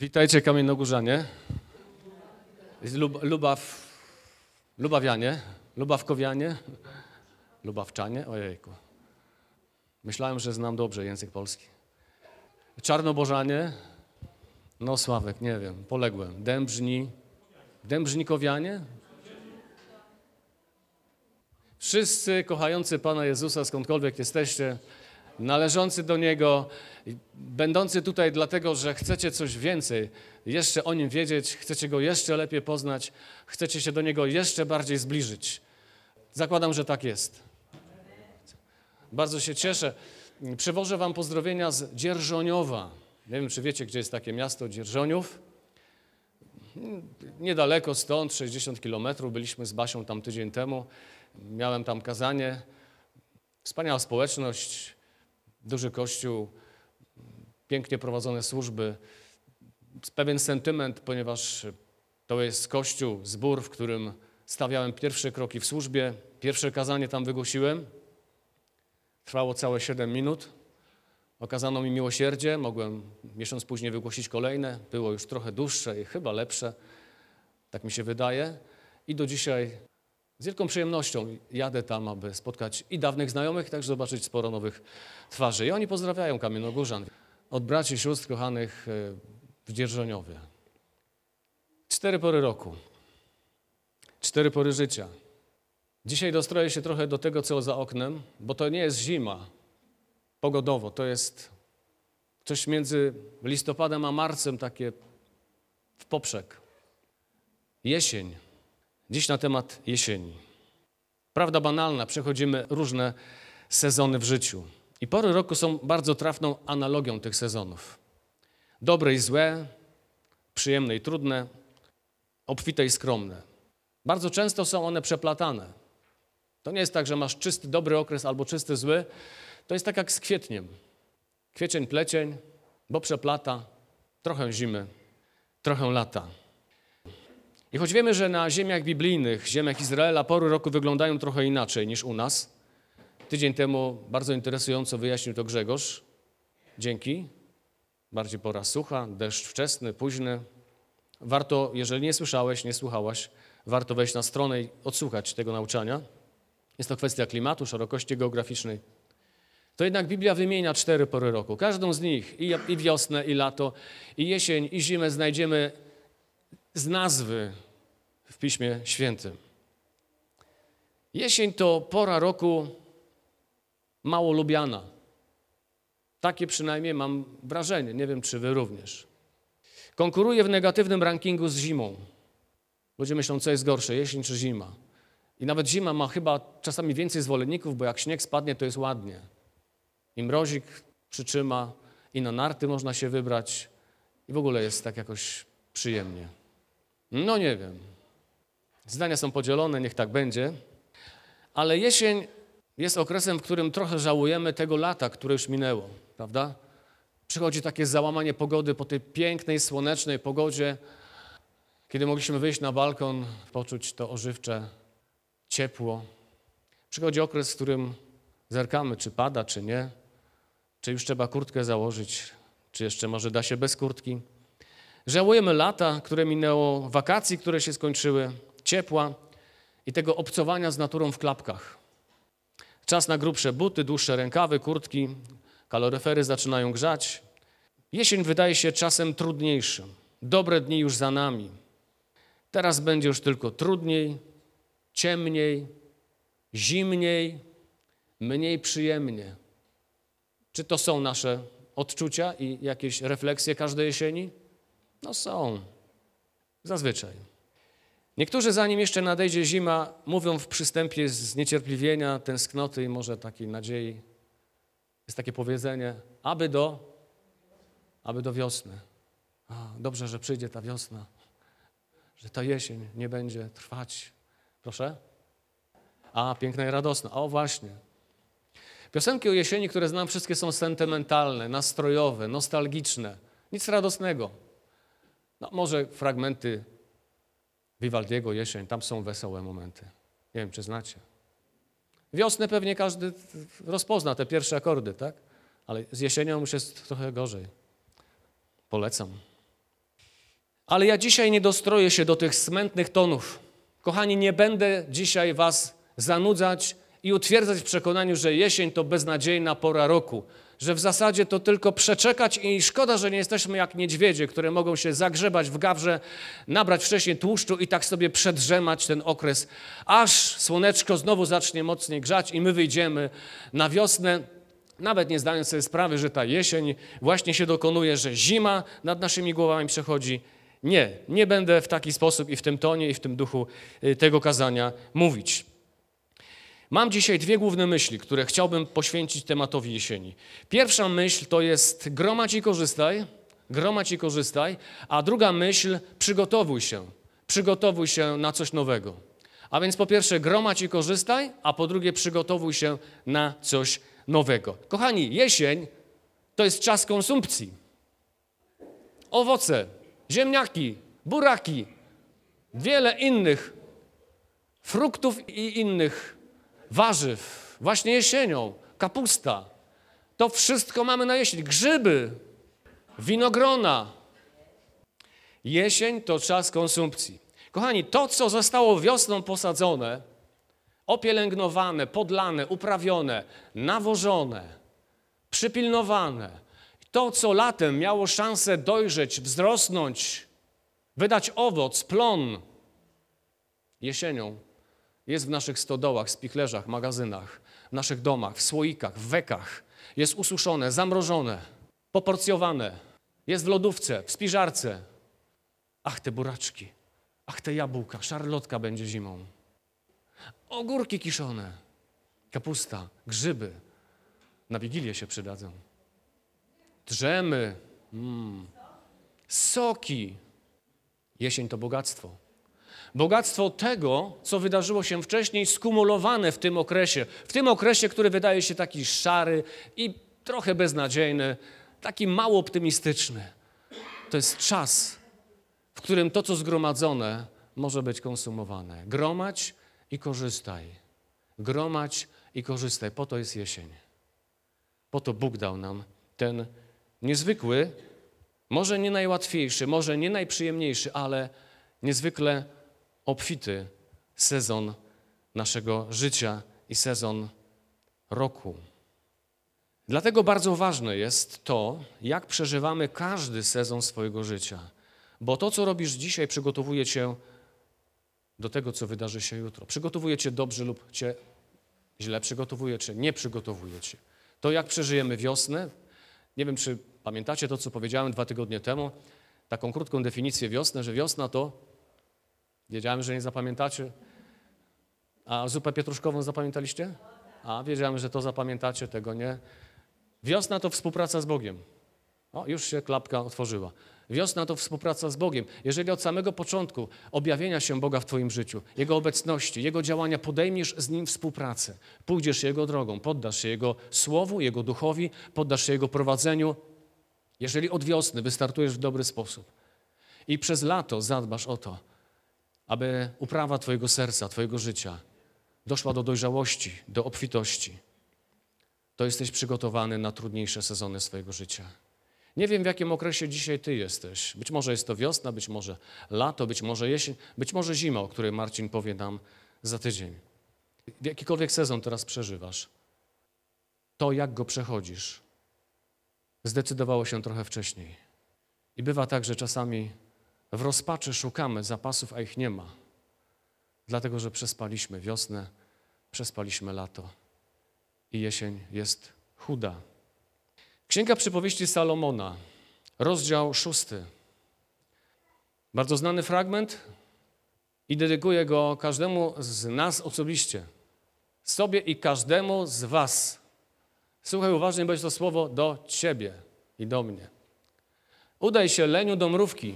Witajcie Kamiennogórzanie, Lub, Lubaw, Lubawianie, Lubawkowianie, Lubawczanie, ojejku. Myślałem, że znam dobrze język polski. Czarnobożanie, no Sławek, nie wiem, poległem. Dębrzni, Dębrznikowianie? Wszyscy kochający Pana Jezusa, skądkolwiek jesteście, należący do Niego, będący tutaj dlatego, że chcecie coś więcej, jeszcze o Nim wiedzieć, chcecie Go jeszcze lepiej poznać, chcecie się do Niego jeszcze bardziej zbliżyć. Zakładam, że tak jest. Bardzo się cieszę. Przywożę Wam pozdrowienia z Dzierżoniowa. Nie wiem, czy wiecie, gdzie jest takie miasto Dzierżoniów. Niedaleko stąd, 60 kilometrów. Byliśmy z Basią tam tydzień temu. Miałem tam kazanie. Wspaniała społeczność, duży kościół, pięknie prowadzone służby. Pewien sentyment, ponieważ to jest kościół, zbór, w którym stawiałem pierwsze kroki w służbie. Pierwsze kazanie tam wygłosiłem. Trwało całe 7 minut. Okazano mi miłosierdzie, mogłem miesiąc później wygłosić kolejne. Było już trochę dłuższe i chyba lepsze, tak mi się wydaje. I do dzisiaj z wielką przyjemnością jadę tam, aby spotkać i dawnych znajomych, także zobaczyć sporo nowych twarzy. I oni pozdrawiają Kamiennogórzan od braci sióstr kochanych e, w Dzierżoniowie. Cztery pory roku, cztery pory życia. Dzisiaj dostroję się trochę do tego, co za oknem, bo to nie jest zima pogodowo, to jest coś między listopadem a marcem, takie w poprzek. Jesień. Dziś na temat jesieni. Prawda banalna, przechodzimy różne sezony w życiu. I pory roku są bardzo trafną analogią tych sezonów. Dobre i złe, przyjemne i trudne, obfite i skromne. Bardzo często są one przeplatane. To nie jest tak, że masz czysty, dobry okres albo czysty, zły. To jest tak jak z kwietniem. Kwiecień, plecień, bo przeplata, trochę zimy, trochę lata. I choć wiemy, że na ziemiach biblijnych, ziemiach Izraela pory roku wyglądają trochę inaczej niż u nas, tydzień temu bardzo interesująco wyjaśnił to Grzegorz. Dzięki. Bardziej pora sucha, deszcz wczesny, późny. Warto, jeżeli nie słyszałeś, nie słuchałaś, warto wejść na stronę i odsłuchać tego nauczania. Jest to kwestia klimatu, szerokości geograficznej. To jednak Biblia wymienia cztery pory roku. Każdą z nich, i, wiosnę, i lato, i jesień, i zimę znajdziemy z nazwy w Piśmie Świętym. Jesień to pora roku mało lubiana. Takie przynajmniej mam wrażenie, nie wiem czy wy również. Konkuruje w negatywnym rankingu z zimą. Ludzie myślą, co jest gorsze, jesień czy zima. I nawet zima ma chyba czasami więcej zwolenników, bo jak śnieg spadnie, to jest ładnie. I mrozik przytrzyma, i na narty można się wybrać, i w ogóle jest tak jakoś przyjemnie. No nie wiem. Zdania są podzielone, niech tak będzie. Ale jesień jest okresem, w którym trochę żałujemy tego lata, które już minęło, prawda? Przychodzi takie załamanie pogody po tej pięknej, słonecznej pogodzie, kiedy mogliśmy wyjść na balkon, poczuć to ożywcze ciepło. Przychodzi okres, w którym zerkamy, czy pada, czy nie, czy już trzeba kurtkę założyć, czy jeszcze może da się bez kurtki. Żałujemy lata, które minęło, wakacji, które się skończyły, ciepła i tego obcowania z naturą w klapkach. Czas na grubsze buty, dłuższe rękawy, kurtki, kaloryfery zaczynają grzać. Jesień wydaje się czasem trudniejszym. Dobre dni już za nami. Teraz będzie już tylko trudniej, ciemniej, zimniej, mniej przyjemnie. Czy to są nasze odczucia i jakieś refleksje każdej jesieni? No są. Zazwyczaj. Niektórzy, zanim jeszcze nadejdzie zima, mówią w przystępie zniecierpliwienia, tęsknoty i może takiej nadziei. Jest takie powiedzenie, aby do, aby do wiosny. A, dobrze, że przyjdzie ta wiosna, że ta jesień nie będzie trwać. Proszę? A, piękna i radosna. O, właśnie. Piosenki o jesieni, które znam, wszystkie są sentymentalne, nastrojowe, nostalgiczne. Nic radosnego. No, może fragmenty Vivaldiego, jesień, tam są wesołe momenty. Nie wiem, czy znacie. Wiosnę pewnie każdy rozpozna te pierwsze akordy, tak? Ale z jesienią już jest trochę gorzej. Polecam. Ale ja dzisiaj nie dostroję się do tych smętnych tonów. Kochani, nie będę dzisiaj Was zanudzać i utwierdzać w przekonaniu, że jesień to beznadziejna pora roku, że w zasadzie to tylko przeczekać i szkoda, że nie jesteśmy jak niedźwiedzie, które mogą się zagrzebać w gawrze, nabrać wcześniej tłuszczu i tak sobie przedrzemać ten okres, aż słoneczko znowu zacznie mocniej grzać i my wyjdziemy na wiosnę, nawet nie zdając sobie sprawy, że ta jesień właśnie się dokonuje, że zima nad naszymi głowami przechodzi. Nie, nie będę w taki sposób i w tym tonie i w tym duchu y, tego kazania mówić. Mam dzisiaj dwie główne myśli, które chciałbym poświęcić tematowi jesieni. Pierwsza myśl to jest gromadź i korzystaj, gromadź i korzystaj, a druga myśl przygotowuj się, przygotowuj się na coś nowego. A więc po pierwsze gromadź i korzystaj, a po drugie przygotowuj się na coś nowego. Kochani, jesień to jest czas konsumpcji. Owoce, ziemniaki, buraki, wiele innych fruktów i innych warzyw, właśnie jesienią, kapusta. To wszystko mamy na jesień. Grzyby, winogrona. Jesień to czas konsumpcji. Kochani, to, co zostało wiosną posadzone, opielęgnowane, podlane, uprawione, nawożone, przypilnowane, to, co latem miało szansę dojrzeć, wzrosnąć, wydać owoc, plon, jesienią jest w naszych stodołach, spichlerzach, magazynach, w naszych domach, w słoikach, w wekach. Jest ususzone, zamrożone, poporcjowane. Jest w lodówce, w spiżarce. Ach, te buraczki, ach, te jabłka, szarlotka będzie zimą. Ogórki kiszone, kapusta, grzyby. Na Wigilię się przydadzą. Drzemy, mm. soki. Jesień to bogactwo. Bogactwo tego, co wydarzyło się wcześniej, skumulowane w tym okresie. W tym okresie, który wydaje się taki szary i trochę beznadziejny, taki mało optymistyczny. To jest czas, w którym to, co zgromadzone, może być konsumowane. Gromadź i korzystaj. Gromadź i korzystaj. Po to jest jesień. Po to Bóg dał nam ten niezwykły, może nie najłatwiejszy, może nie najprzyjemniejszy, ale niezwykle obfity sezon naszego życia i sezon roku. Dlatego bardzo ważne jest to, jak przeżywamy każdy sezon swojego życia, bo to, co robisz dzisiaj, przygotowuje cię do tego, co wydarzy się jutro. Przygotowuje cię dobrze lub cię źle przygotowuje, czy nie przygotowuje cię. To, jak przeżyjemy wiosnę, nie wiem, czy pamiętacie to, co powiedziałem dwa tygodnie temu, taką krótką definicję wiosny, że wiosna to Wiedziałem, że nie zapamiętacie. A zupę pietruszkową zapamiętaliście? A, wiedziałem, że to zapamiętacie, tego nie. Wiosna to współpraca z Bogiem. O, już się klapka otworzyła. Wiosna to współpraca z Bogiem. Jeżeli od samego początku objawienia się Boga w Twoim życiu, Jego obecności, Jego działania podejmiesz z Nim współpracę, pójdziesz Jego drogą, poddasz się Jego słowu, Jego duchowi, poddasz się Jego prowadzeniu, jeżeli od wiosny wystartujesz w dobry sposób i przez lato zadbasz o to, aby uprawa Twojego serca, Twojego życia doszła do dojrzałości, do obfitości, to jesteś przygotowany na trudniejsze sezony swojego życia. Nie wiem, w jakim okresie dzisiaj Ty jesteś. Być może jest to wiosna, być może lato, być może jesień, być może zima, o której Marcin powie nam za tydzień. Jakikolwiek sezon teraz przeżywasz, to jak go przechodzisz, zdecydowało się trochę wcześniej. I bywa tak, że czasami w rozpaczy szukamy zapasów, a ich nie ma. Dlatego, że przespaliśmy wiosnę, przespaliśmy lato i jesień jest chuda. Księga przypowieści Salomona, rozdział szósty. Bardzo znany fragment i dedykuję go każdemu z nas osobiście. Sobie i każdemu z was. Słuchaj uważnie, bo jest to słowo do ciebie i do mnie. Udaj się, leniu, do mrówki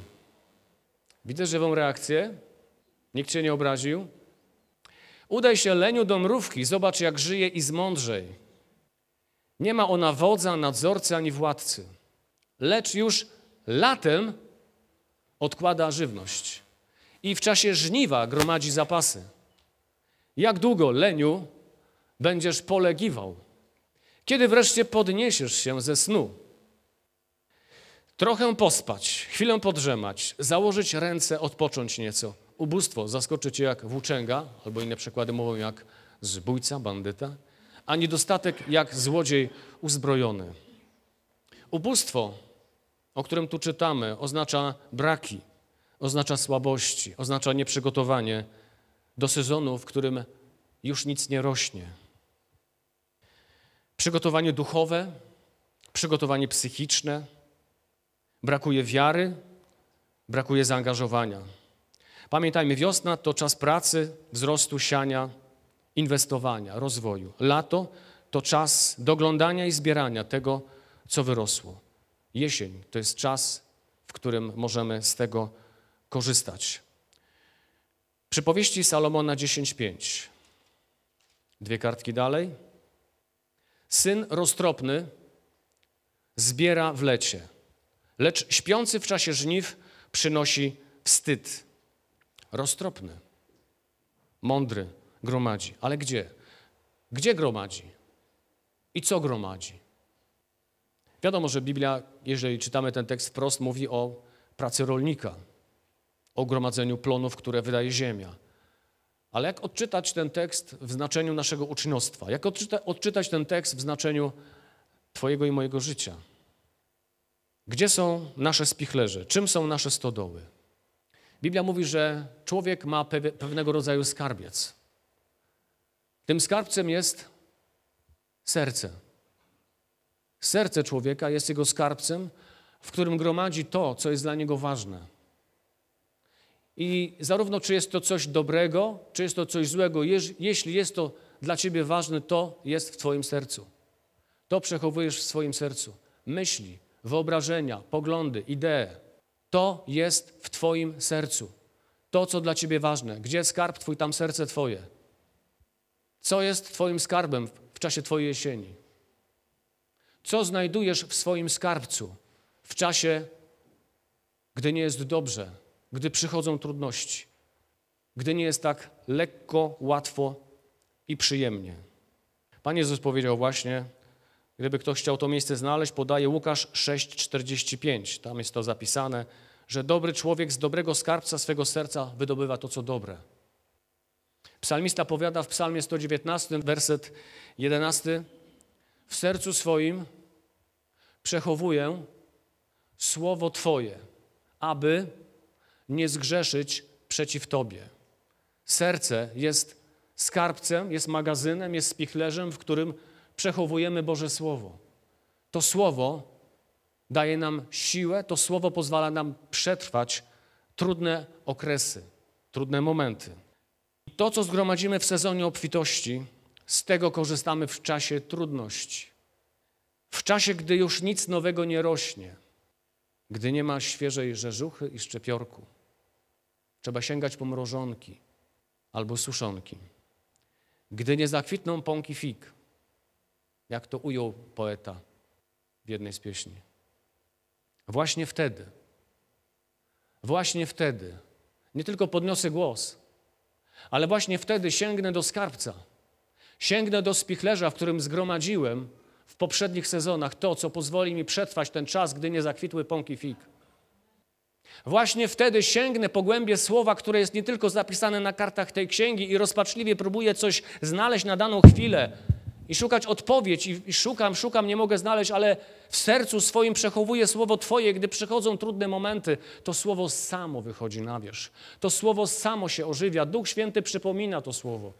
Widzę żywą reakcję. Nikt cię nie obraził. Udaj się, leniu, do mrówki, zobacz, jak żyje i zmądrzej. Nie ma ona wodza, nadzorcy ani władcy, lecz już latem odkłada żywność i w czasie żniwa gromadzi zapasy. Jak długo, leniu, będziesz polegiwał? Kiedy wreszcie podniesiesz się ze snu? Trochę pospać, chwilę podrzemać, założyć ręce, odpocząć nieco. Ubóstwo zaskoczy cię jak włóczęga, albo inne przekłady mówią jak zbójca, bandyta, a niedostatek jak złodziej uzbrojony. Ubóstwo, o którym tu czytamy, oznacza braki, oznacza słabości, oznacza nieprzygotowanie do sezonu, w którym już nic nie rośnie. Przygotowanie duchowe, przygotowanie psychiczne, brakuje wiary, brakuje zaangażowania. Pamiętajmy, wiosna to czas pracy, wzrostu, siania, inwestowania, rozwoju. Lato to czas doglądania i zbierania tego, co wyrosło. Jesień to jest czas, w którym możemy z tego korzystać. Przypowieści Salomona 10:5. Dwie kartki dalej. Syn roztropny zbiera w lecie, lecz śpiący w czasie żniw przynosi wstyd. Roztropny, mądry gromadzi. Ale gdzie? Gdzie gromadzi? I co gromadzi? Wiadomo, że Biblia, jeżeli czytamy ten tekst wprost, mówi o pracy rolnika, o gromadzeniu plonów, które wydaje ziemia. Ale jak odczytać ten tekst w znaczeniu naszego uczniostwa? Jak odczyta, odczytać ten tekst w znaczeniu Twojego i mojego życia? Gdzie są nasze spichlerze? Czym są nasze stodoły? Biblia mówi, że człowiek ma pewnego rodzaju skarbiec. Tym skarbcem jest serce. Serce człowieka jest jego skarbcem, w którym gromadzi to, co jest dla niego ważne. I zarówno czy jest to coś dobrego, czy jest to coś złego, jeśli jest to dla ciebie ważne, to jest w twoim sercu. To przechowujesz w swoim sercu. Myśli, wyobrażenia, poglądy, idee. To jest w twoim sercu. To, co dla ciebie ważne. Gdzie skarb twój, tam serce twoje. Co jest twoim skarbem w czasie twojej jesieni? Co znajdujesz w swoim skarbcu w czasie, gdy nie jest dobrze, gdy przychodzą trudności, gdy nie jest tak lekko, łatwo i przyjemnie. Pan Jezus powiedział właśnie, gdyby ktoś chciał to miejsce znaleźć, podaje Łukasz 6,45. Tam jest to zapisane, że dobry człowiek z dobrego skarbca swego serca wydobywa to, co dobre. Psalmista powiada w psalmie 119, werset 11, w sercu swoim przechowuję słowo Twoje, aby nie zgrzeszyć przeciw Tobie. Serce jest skarbcem, jest magazynem, jest spichlerzem, w którym przechowujemy Boże Słowo. To Słowo daje nam siłę, to Słowo pozwala nam przetrwać trudne okresy, trudne momenty. To, co zgromadzimy w sezonie obfitości, z tego korzystamy w czasie trudności. W czasie, gdy już nic nowego nie rośnie, gdy nie ma świeżej rzeżuchy i szczepiorku, trzeba sięgać po mrożonki albo suszonki. Gdy nie zakwitną pąki fig, jak to ujął poeta w jednej z pieśni. Właśnie wtedy, właśnie wtedy nie tylko podniosę głos, ale właśnie wtedy sięgnę do skarbca, sięgnę do spichlerza, w którym zgromadziłem w poprzednich sezonach to, co pozwoli mi przetrwać ten czas, gdy nie zakwitły pąki fig. Właśnie wtedy sięgnę po głębie słowa, które jest nie tylko zapisane na kartach tej księgi i rozpaczliwie próbuję coś znaleźć na daną chwilę i szukać odpowiedź i, i szukam, szukam, nie mogę znaleźć, ale w sercu swoim przechowuję słowo Twoje. Gdy przychodzą trudne momenty, to słowo samo wychodzi na wierzch. To słowo samo się ożywia. Duch Święty przypomina to słowo.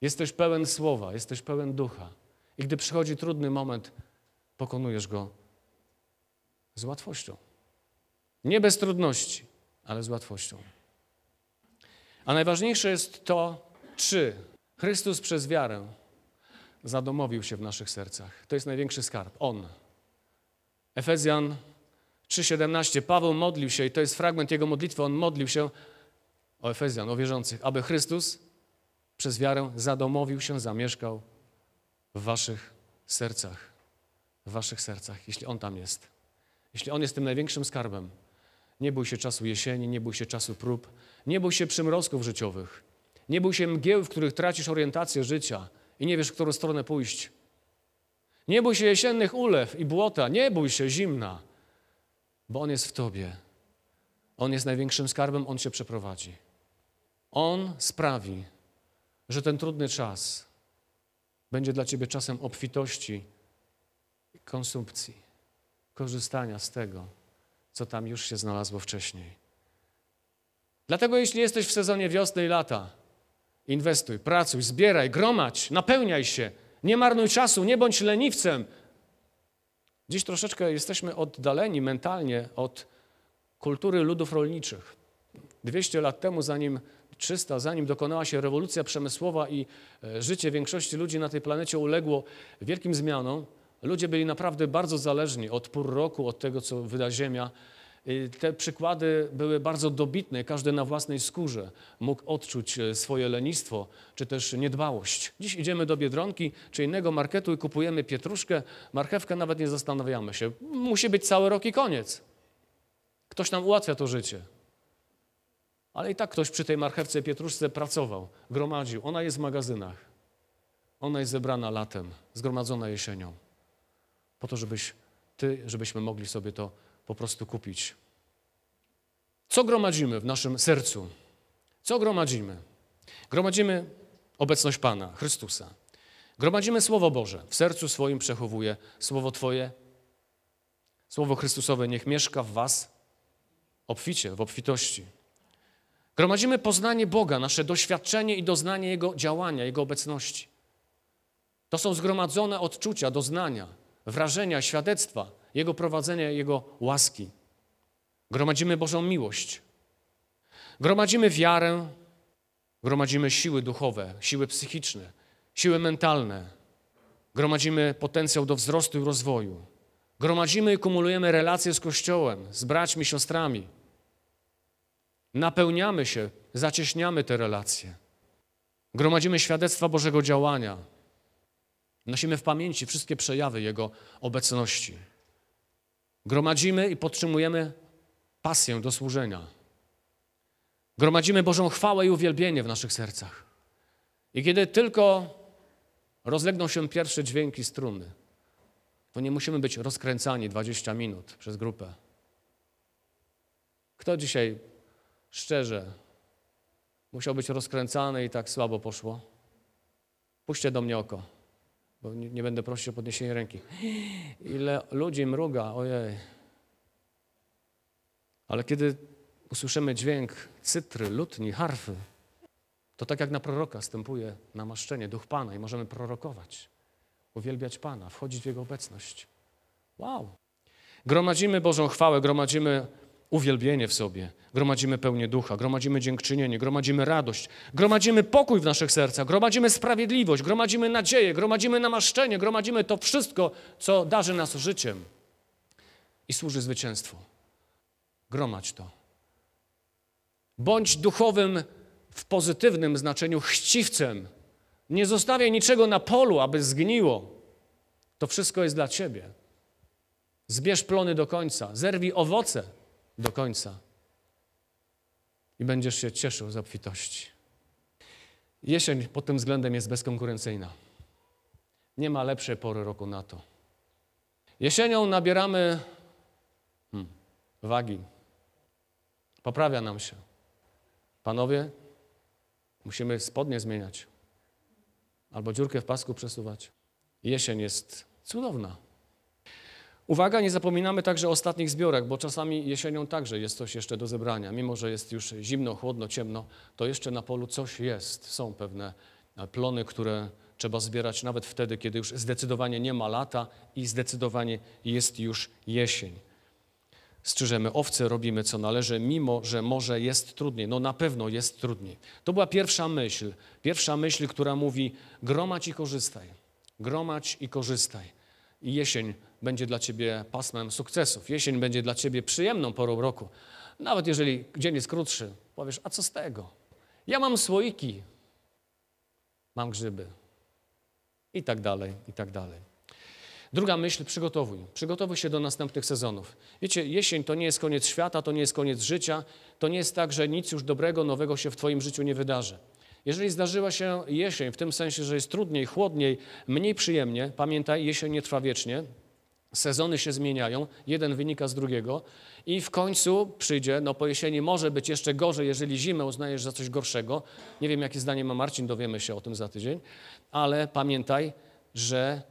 Jesteś pełen słowa, jesteś pełen ducha. I gdy przychodzi trudny moment, pokonujesz go z łatwością. Nie bez trudności, ale z łatwością. A najważniejsze jest to, czy Chrystus przez wiarę zadomowił się w naszych sercach. To jest największy skarb. On. Efezjan 3,17. Paweł modlił się, i to jest fragment jego modlitwy. On modlił się o Efezjan, o wierzących, aby Chrystus przez wiarę zadomowił się, zamieszkał w waszych sercach. W waszych sercach, jeśli On tam jest. Jeśli On jest tym największym skarbem, nie bój się czasu jesieni, nie bój się czasu prób, nie bój się przymrozków życiowych, nie bój się mgieł, w których tracisz orientację życia i nie wiesz, w którą stronę pójść. Nie bój się jesiennych ulew i błota, nie bój się zimna, bo On jest w Tobie. On jest największym skarbem, On Cię przeprowadzi. On sprawi, że ten trudny czas będzie dla Ciebie czasem obfitości, konsumpcji, korzystania z tego, co tam już się znalazło wcześniej. Dlatego jeśli jesteś w sezonie wiosny i lata, inwestuj, pracuj, zbieraj, gromadź, napełniaj się, nie marnuj czasu, nie bądź leniwcem. Dziś troszeczkę jesteśmy oddaleni mentalnie od kultury ludów rolniczych. 200 lat temu, zanim 300, zanim dokonała się rewolucja przemysłowa i e, życie większości ludzi na tej planecie uległo wielkim zmianom, ludzie byli naprawdę bardzo zależni od pór roku, od tego, co wyda Ziemia. Te przykłady były bardzo dobitne. Każdy na własnej skórze mógł odczuć e, swoje lenistwo czy też niedbałość. Dziś idziemy do Biedronki czy innego marketu i kupujemy pietruszkę, marchewkę, nawet nie zastanawiamy się. Musi być cały rok i koniec. Ktoś nam ułatwia to życie. Ale i tak ktoś przy tej marchewce pietruszce pracował, gromadził. Ona jest w magazynach. Ona jest zebrana latem, zgromadzona jesienią. Po to, żebyś ty, żebyśmy mogli sobie to po prostu kupić. Co gromadzimy w naszym sercu? Co gromadzimy? Gromadzimy obecność Pana, Chrystusa. Gromadzimy Słowo Boże. W sercu swoim przechowuje Słowo Twoje. Słowo Chrystusowe niech mieszka w Was obficie, w obfitości. Gromadzimy poznanie Boga, nasze doświadczenie i doznanie Jego działania, Jego obecności. To są zgromadzone odczucia, doznania, wrażenia, świadectwa Jego prowadzenia, Jego łaski. Gromadzimy Bożą miłość. Gromadzimy wiarę, gromadzimy siły duchowe, siły psychiczne, siły mentalne. Gromadzimy potencjał do wzrostu i rozwoju. Gromadzimy i kumulujemy relacje z Kościołem, z braćmi, siostrami. Napełniamy się, zacieśniamy te relacje. Gromadzimy świadectwa Bożego działania. Nosimy w pamięci wszystkie przejawy Jego obecności. Gromadzimy i podtrzymujemy pasję do służenia. Gromadzimy Bożą chwałę i uwielbienie w naszych sercach. I kiedy tylko rozlegną się pierwsze dźwięki struny, to nie musimy być rozkręcani 20 minut przez grupę. Kto dzisiaj szczerze musiał być rozkręcany i tak słabo poszło? Puśćcie do mnie oko, bo nie, nie będę prosił o podniesienie ręki. Ile ludzi mruga, ojej. Ale kiedy usłyszymy dźwięk cytry, lutni, harfy, to tak jak na proroka stępuje namaszczenie, duch Pana i możemy prorokować, uwielbiać Pana, wchodzić w Jego obecność. Wow! Gromadzimy Bożą chwałę, gromadzimy uwielbienie w sobie, gromadzimy pełnię ducha, gromadzimy dziękczynienie, gromadzimy radość, gromadzimy pokój w naszych sercach, gromadzimy sprawiedliwość, gromadzimy nadzieję, gromadzimy namaszczenie, gromadzimy to wszystko, co darzy nas życiem i służy zwycięstwu. Gromadź to. Bądź duchowym w pozytywnym znaczeniu chciwcem. Nie zostawiaj niczego na polu, aby zgniło. To wszystko jest dla Ciebie. Zbierz plony do końca, zerwij owoce do końca i będziesz się cieszył z obfitości. Jesień pod tym względem jest bezkonkurencyjna. Nie ma lepszej pory roku na to. Jesienią nabieramy hmm, wagi. Poprawia nam się. Panowie, musimy spodnie zmieniać albo dziurkę w pasku przesuwać. Jesień jest cudowna. Uwaga, nie zapominamy także o ostatnich zbiorach, bo czasami jesienią także jest coś jeszcze do zebrania. Mimo, że jest już zimno, chłodno, ciemno, to jeszcze na polu coś jest. Są pewne plony, które trzeba zbierać nawet wtedy, kiedy już zdecydowanie nie ma lata i zdecydowanie jest już jesień. Strzyżemy owce, robimy co należy, mimo że może jest trudniej. No na pewno jest trudniej. To była pierwsza myśl. Pierwsza myśl, która mówi gromadź i korzystaj. Gromadź i korzystaj. I jesień będzie dla Ciebie pasmem sukcesów. Jesień będzie dla Ciebie przyjemną porą roku. Nawet jeżeli dzień jest krótszy, powiesz, a co z tego? Ja mam słoiki, mam grzyby i tak dalej, i tak dalej. Druga myśl, przygotowuj. Przygotowuj się do następnych sezonów. Wiecie, jesień to nie jest koniec świata, to nie jest koniec życia, to nie jest tak, że nic już dobrego, nowego się w Twoim życiu nie wydarzy. Jeżeli zdarzyła się jesień, w tym sensie, że jest trudniej, chłodniej, mniej przyjemnie, pamiętaj, jesień nie trwa wiecznie, Sezony się zmieniają, jeden wynika z drugiego i w końcu przyjdzie, no po jesieni może być jeszcze gorzej, jeżeli zimę uznajesz za coś gorszego. Nie wiem, jakie zdanie ma Marcin, dowiemy się o tym za tydzień, ale pamiętaj, że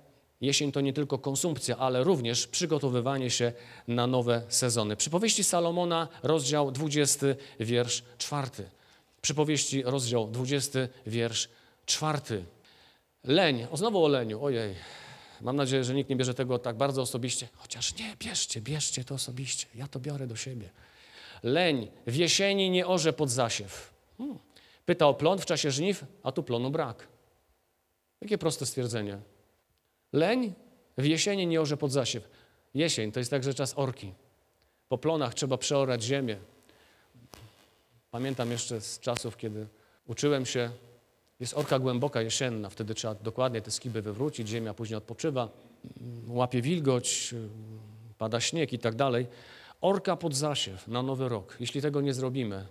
jesień to nie tylko konsumpcja, ale również przygotowywanie się na nowe sezony. Przypowieści Salomona, rozdział 20, wiersz 4. Przypowieści, rozdział 20, wiersz 4. Leń, o znowu o leniu, ojej. Mam nadzieję, że nikt nie bierze tego tak bardzo osobiście, chociaż nie, bierzcie, bierzcie to osobiście. Ja to biorę do siebie. Leń w jesieni nie orze pod zasiew. Hmm. Pyta o plon w czasie żniw, a tu plonu brak. Jakie proste stwierdzenie. Leń w jesieni nie orze pod zasiew. Jesień to jest także czas orki. Po plonach trzeba przeorać ziemię. Pamiętam jeszcze z czasów, kiedy uczyłem się jest orka głęboka, jesienna, wtedy trzeba dokładnie te skiby wywrócić, ziemia później odpoczywa, łapie wilgoć, pada śnieg i tak dalej. Orka pod zasiew na nowy rok. Jeśli tego nie zrobimy,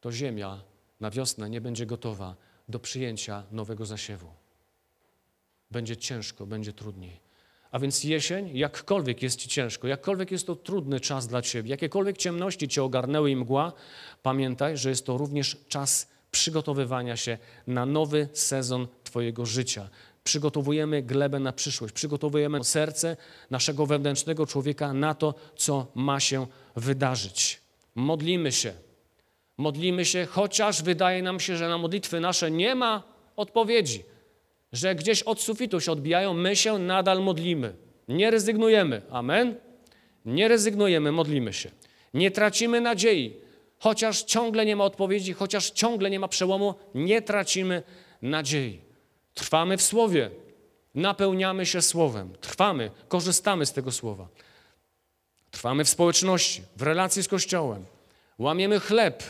to ziemia na wiosnę nie będzie gotowa do przyjęcia nowego zasiewu. Będzie ciężko, będzie trudniej. A więc jesień, jakkolwiek jest ci ciężko, jakkolwiek jest to trudny czas dla ciebie, jakiekolwiek ciemności cię ogarnęły i mgła, pamiętaj, że jest to również czas przygotowywania się na nowy sezon Twojego życia. Przygotowujemy glebę na przyszłość, przygotowujemy serce naszego wewnętrznego człowieka na to, co ma się wydarzyć. Modlimy się. Modlimy się, chociaż wydaje nam się, że na modlitwy nasze nie ma odpowiedzi, że gdzieś od sufitu się odbijają, my się nadal modlimy. Nie rezygnujemy. Amen? Nie rezygnujemy, modlimy się. Nie tracimy nadziei. Chociaż ciągle nie ma odpowiedzi, chociaż ciągle nie ma przełomu, nie tracimy nadziei. Trwamy w Słowie, napełniamy się Słowem, trwamy, korzystamy z tego Słowa. Trwamy w społeczności, w relacji z Kościołem. Łamiemy chleb,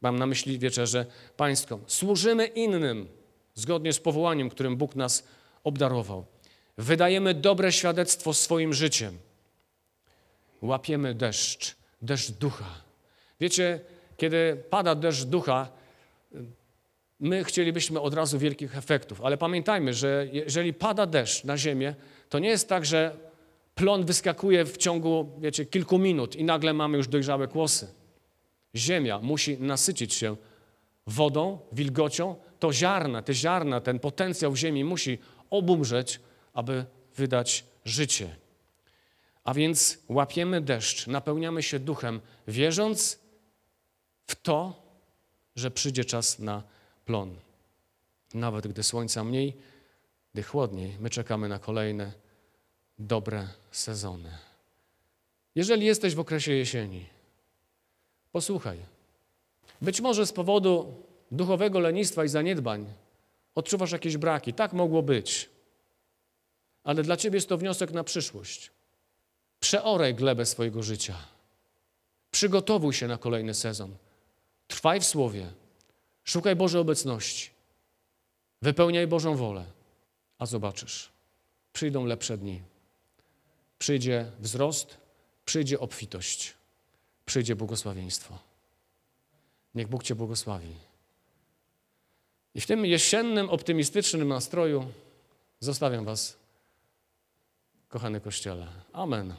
mam na myśli wieczerzę pańską. Służymy innym, zgodnie z powołaniem, którym Bóg nas obdarował. Wydajemy dobre świadectwo swoim życiem. Łapiemy deszcz, deszcz ducha Wiecie, kiedy pada deszcz ducha, my chcielibyśmy od razu wielkich efektów, ale pamiętajmy, że jeżeli pada deszcz na ziemię, to nie jest tak, że plon wyskakuje w ciągu, wiecie, kilku minut i nagle mamy już dojrzałe kłosy. Ziemia musi nasycić się wodą, wilgocią, to ziarna, te ziarna, ten potencjał w ziemi musi obumrzeć, aby wydać życie. A więc łapiemy deszcz, napełniamy się duchem, wierząc w to, że przyjdzie czas na plon. Nawet gdy słońca mniej, gdy chłodniej, my czekamy na kolejne dobre sezony. Jeżeli jesteś w okresie jesieni, posłuchaj. Być może z powodu duchowego lenistwa i zaniedbań odczuwasz jakieś braki. Tak mogło być. Ale dla ciebie jest to wniosek na przyszłość. Przeoraj glebę swojego życia. Przygotowuj się na kolejny sezon. Trwaj w Słowie, szukaj Bożej obecności, wypełniaj Bożą wolę, a zobaczysz, przyjdą lepsze dni. Przyjdzie wzrost, przyjdzie obfitość, przyjdzie błogosławieństwo. Niech Bóg Cię błogosławi. I w tym jesiennym, optymistycznym nastroju zostawiam Was, kochany Kościele. Amen.